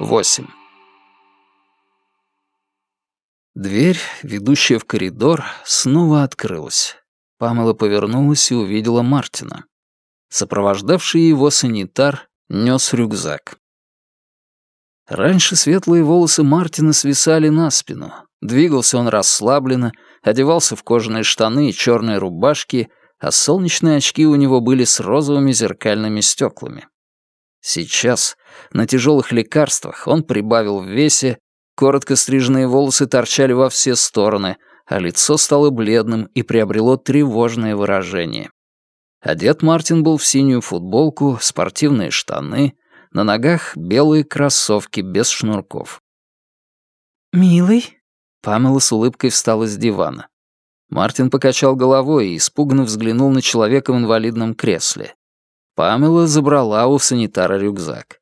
8. Дверь, ведущая в коридор, снова открылась. Памела повернулась и увидела Мартина. Сопровождавший его санитар нес рюкзак. Раньше светлые волосы Мартина свисали на спину. Двигался он расслабленно, одевался в кожаные штаны и черные рубашки, а солнечные очки у него были с розовыми зеркальными стеклами. Сейчас, на тяжелых лекарствах, он прибавил в весе, коротко стриженные волосы торчали во все стороны, а лицо стало бледным и приобрело тревожное выражение. Одет Мартин был в синюю футболку, спортивные штаны, на ногах белые кроссовки без шнурков. «Милый?» Памела с улыбкой встала с дивана. Мартин покачал головой и испуганно взглянул на человека в инвалидном кресле. Памела забрала у санитара рюкзак.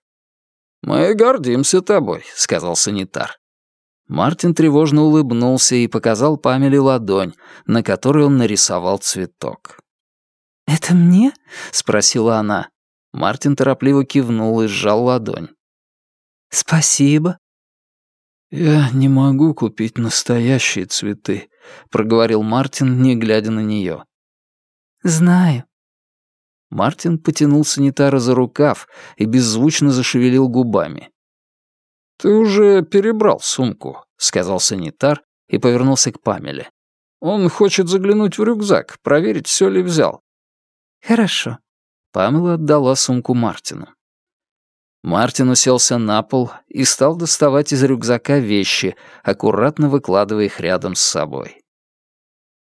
«Мы гордимся тобой», — сказал санитар. Мартин тревожно улыбнулся и показал Памеле ладонь, на которой он нарисовал цветок. «Это мне?» — спросила она. Мартин торопливо кивнул и сжал ладонь. «Спасибо». «Я не могу купить настоящие цветы», — проговорил Мартин, не глядя на нее. «Знаю», Мартин потянул санитара за рукав и беззвучно зашевелил губами. «Ты уже перебрал сумку», — сказал санитар и повернулся к Памеле. «Он хочет заглянуть в рюкзак, проверить, все ли взял». «Хорошо». Памела отдала сумку Мартину. Мартин уселся на пол и стал доставать из рюкзака вещи, аккуратно выкладывая их рядом с собой.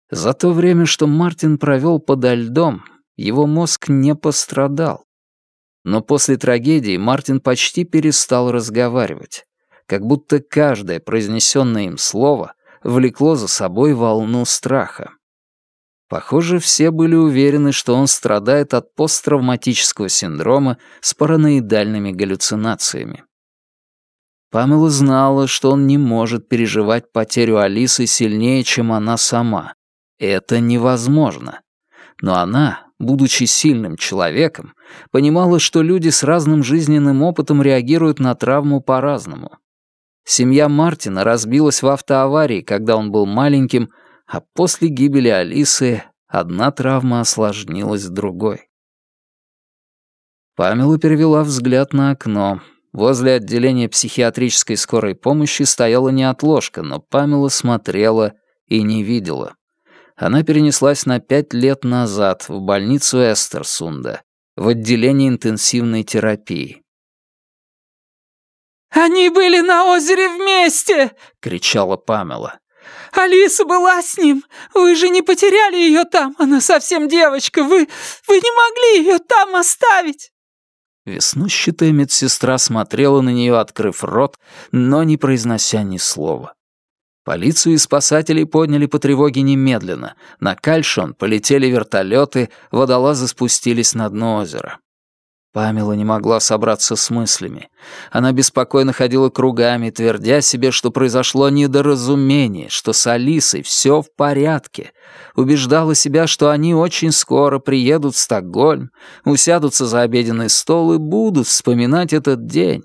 За то время, что Мартин провел подо льдом, его мозг не пострадал. Но после трагедии Мартин почти перестал разговаривать, как будто каждое произнесенное им слово влекло за собой волну страха. Похоже, все были уверены, что он страдает от посттравматического синдрома с параноидальными галлюцинациями. Памела знала, что он не может переживать потерю Алисы сильнее, чем она сама. Это невозможно. Но она, будучи сильным человеком, понимала, что люди с разным жизненным опытом реагируют на травму по-разному. Семья Мартина разбилась в автоаварии, когда он был маленьким, а после гибели Алисы одна травма осложнилась другой. Памела перевела взгляд на окно. Возле отделения психиатрической скорой помощи стояла неотложка, но Памела смотрела и не видела она перенеслась на пять лет назад в больницу Эстерсунда, в отделение интенсивной терапии. «Они были на озере вместе!» — кричала Памела. «Алиса была с ним! Вы же не потеряли ее там! Она совсем девочка! Вы... вы не могли ее там оставить!» Веснущатая медсестра смотрела на нее, открыв рот, но не произнося ни слова. Полицию и спасателей подняли по тревоге немедленно. На Кальшон полетели вертолеты, водолазы спустились на дно озера. Памела не могла собраться с мыслями. Она беспокойно ходила кругами, твердя себе, что произошло недоразумение, что с Алисой все в порядке. Убеждала себя, что они очень скоро приедут в Стокгольм, усядутся за обеденный стол и будут вспоминать этот день.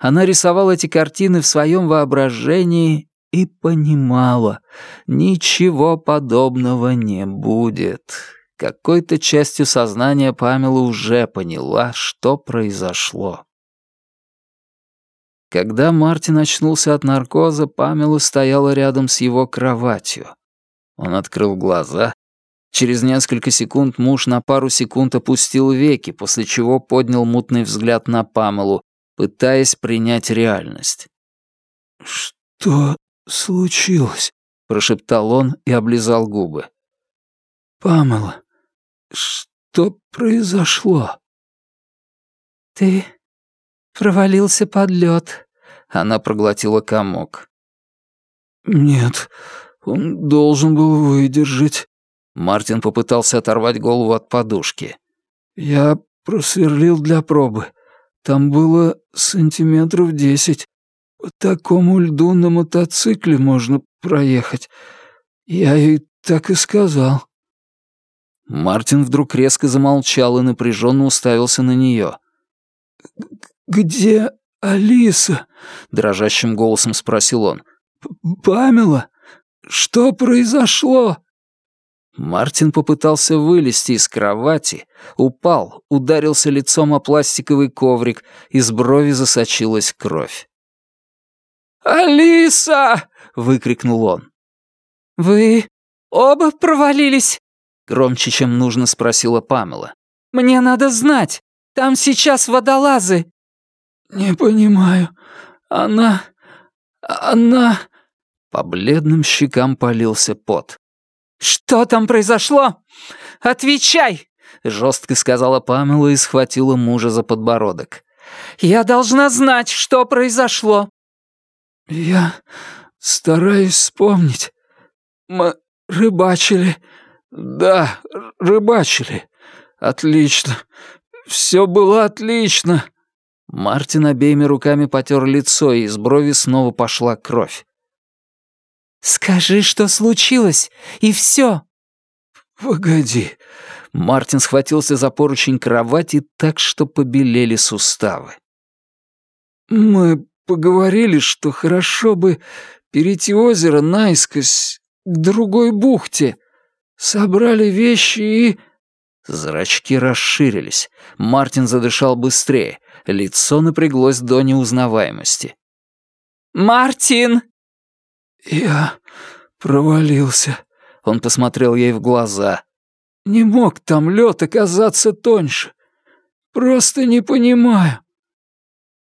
Она рисовала эти картины в своем воображении и понимала, ничего подобного не будет. Какой-то частью сознания Памела уже поняла, что произошло. Когда Мартин очнулся от наркоза, Памела стояла рядом с его кроватью. Он открыл глаза. Через несколько секунд муж на пару секунд опустил веки, после чего поднял мутный взгляд на Памелу, пытаясь принять реальность. «Что случилось?» — прошептал он и облизал губы. «Памела, что произошло?» «Ты провалился под лед», — она проглотила комок. «Нет, он должен был выдержать». Мартин попытался оторвать голову от подушки. «Я просверлил для пробы. Там было сантиметров десять. По такому льду на мотоцикле можно проехать. Я ей так и сказал». Мартин вдруг резко замолчал и напряженно уставился на нее. «Где «Алиса?» — дрожащим голосом спросил он. «Памела? Что произошло?» Мартин попытался вылезти из кровати, упал, ударился лицом о пластиковый коврик, из брови засочилась кровь. «Алиса!» — выкрикнул он. «Вы оба провалились?» — громче, чем нужно спросила Памела. «Мне надо знать. Там сейчас водолазы». «Не понимаю. Она... она...» По бледным щекам полился пот. «Что там произошло? Отвечай!» — жестко сказала Памела и схватила мужа за подбородок. «Я должна знать, что произошло!» «Я стараюсь вспомнить. Мы рыбачили. Да, рыбачили. Отлично. Все было отлично». Мартин обеими руками потер лицо, и из брови снова пошла кровь. «Скажи, что случилось, и все!» «Погоди». Мартин схватился за поручень кровати так, что побелели суставы. «Мы поговорили, что хорошо бы перейти озеро наискось к другой бухте. Собрали вещи и...» Зрачки расширились. Мартин задышал быстрее. Лицо напряглось до неузнаваемости. «Мартин!» «Я провалился», — он посмотрел ей в глаза. «Не мог там лед оказаться тоньше. Просто не понимаю».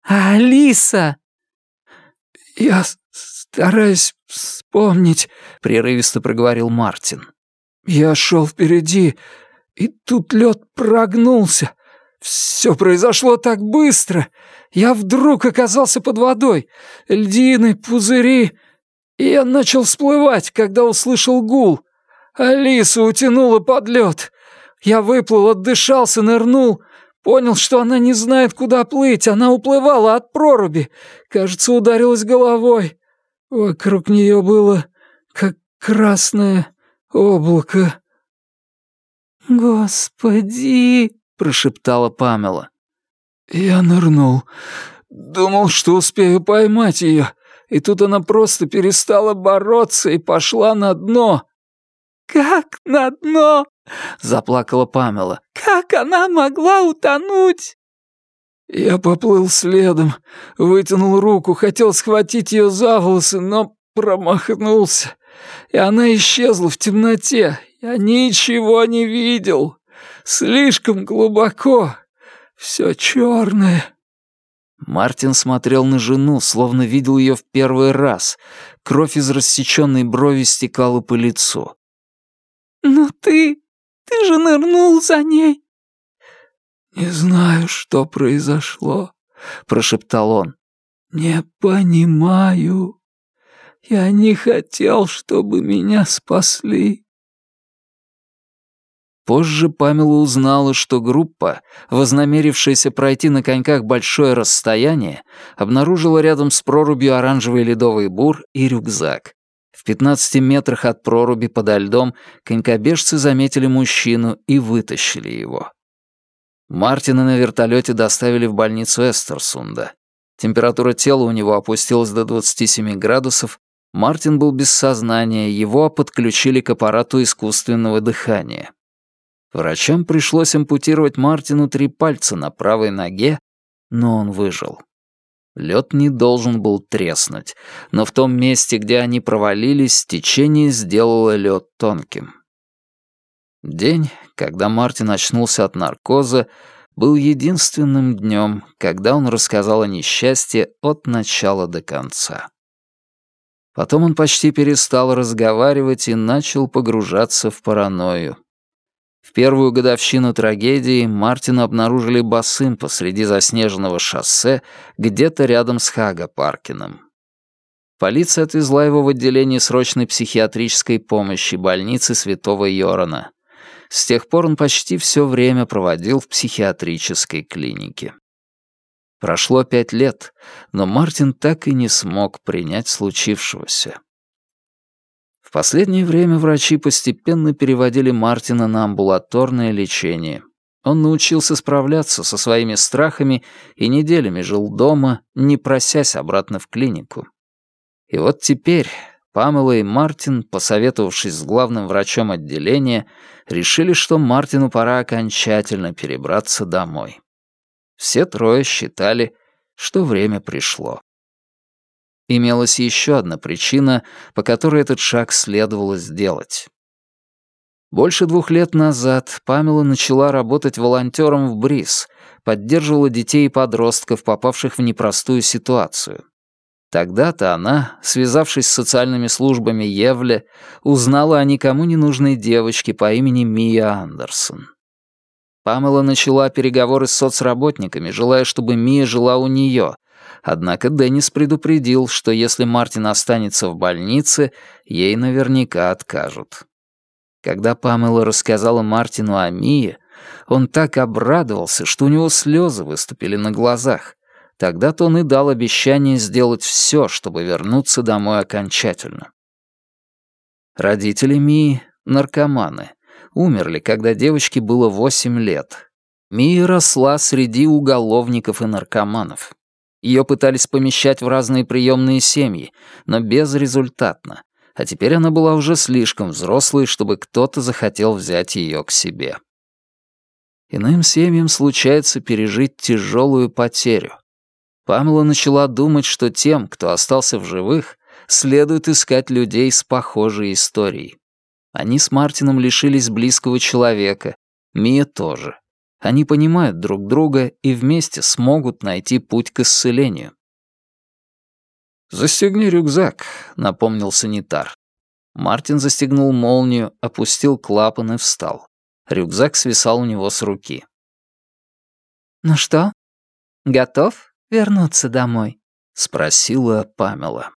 «А Алиса?» «Я стараюсь вспомнить», — прерывисто проговорил Мартин. «Я шел впереди, и тут лед прогнулся. Все произошло так быстро. Я вдруг оказался под водой. Льдины, пузыри, и я начал всплывать, когда услышал гул. Алиса утянула под лед. Я выплыл, отдышался, нырнул. Понял, что она не знает, куда плыть. Она уплывала от проруби. Кажется, ударилась головой. Вокруг нее было как красное облако. «Господи!» — прошептала Памела. Я нырнул. Думал, что успею поймать ее и тут она просто перестала бороться и пошла на дно. «Как на дно?» — заплакала Памела. «Как она могла утонуть?» Я поплыл следом, вытянул руку, хотел схватить ее за волосы, но промахнулся. И она исчезла в темноте. Я ничего не видел. Слишком глубоко. Все черное. Мартин смотрел на жену, словно видел ее в первый раз. Кровь из рассеченной брови стекала по лицу. «Но ты... ты же нырнул за ней!» «Не знаю, что произошло», — прошептал он. «Не понимаю. Я не хотел, чтобы меня спасли». Позже Памела узнала, что группа, вознамерившаяся пройти на коньках большое расстояние, обнаружила рядом с прорубью оранжевый ледовый бур и рюкзак. В 15 метрах от проруби подо льдом конькобежцы заметили мужчину и вытащили его. Мартина на вертолете доставили в больницу Эстерсунда. Температура тела у него опустилась до 27 градусов, Мартин был без сознания, его подключили к аппарату искусственного дыхания. Врачам пришлось ампутировать Мартину три пальца на правой ноге, но он выжил. Лед не должен был треснуть, но в том месте, где они провалились, течение сделало лед тонким. День, когда Мартин очнулся от наркоза, был единственным днем, когда он рассказал о несчастье от начала до конца. Потом он почти перестал разговаривать и начал погружаться в паранойю. В первую годовщину трагедии Мартина обнаружили босым посреди заснеженного шоссе где-то рядом с Хага-Паркином. Полиция отвезла его в отделение срочной психиатрической помощи больницы Святого Йорона. С тех пор он почти все время проводил в психиатрической клинике. Прошло пять лет, но Мартин так и не смог принять случившегося. В последнее время врачи постепенно переводили Мартина на амбулаторное лечение. Он научился справляться со своими страхами и неделями жил дома, не просясь обратно в клинику. И вот теперь Памела и Мартин, посоветовавшись с главным врачом отделения, решили, что Мартину пора окончательно перебраться домой. Все трое считали, что время пришло. Имелась еще одна причина, по которой этот шаг следовало сделать. Больше двух лет назад Памела начала работать волонтером в БРИС, поддерживала детей и подростков, попавших в непростую ситуацию. Тогда-то она, связавшись с социальными службами Евле, узнала о никому не нужной девочке по имени Мия Андерсон. Памела начала переговоры с соцработниками, желая, чтобы Мия жила у нее. Однако Деннис предупредил, что если Мартин останется в больнице, ей наверняка откажут. Когда Памела рассказала Мартину о Мие, он так обрадовался, что у него слезы выступили на глазах. Тогда-то он и дал обещание сделать все, чтобы вернуться домой окончательно. Родители Мии — наркоманы. Умерли, когда девочке было восемь лет. Мия росла среди уголовников и наркоманов. Ее пытались помещать в разные приемные семьи, но безрезультатно. А теперь она была уже слишком взрослой, чтобы кто-то захотел взять ее к себе. Иным семьям случается пережить тяжелую потерю. Памела начала думать, что тем, кто остался в живых, следует искать людей с похожей историей. Они с Мартином лишились близкого человека, Мия тоже. Они понимают друг друга и вместе смогут найти путь к исцелению. «Застегни рюкзак», — напомнил санитар. Мартин застегнул молнию, опустил клапан и встал. Рюкзак свисал у него с руки. «Ну что, готов?» вернуться домой?» — спросила Памела.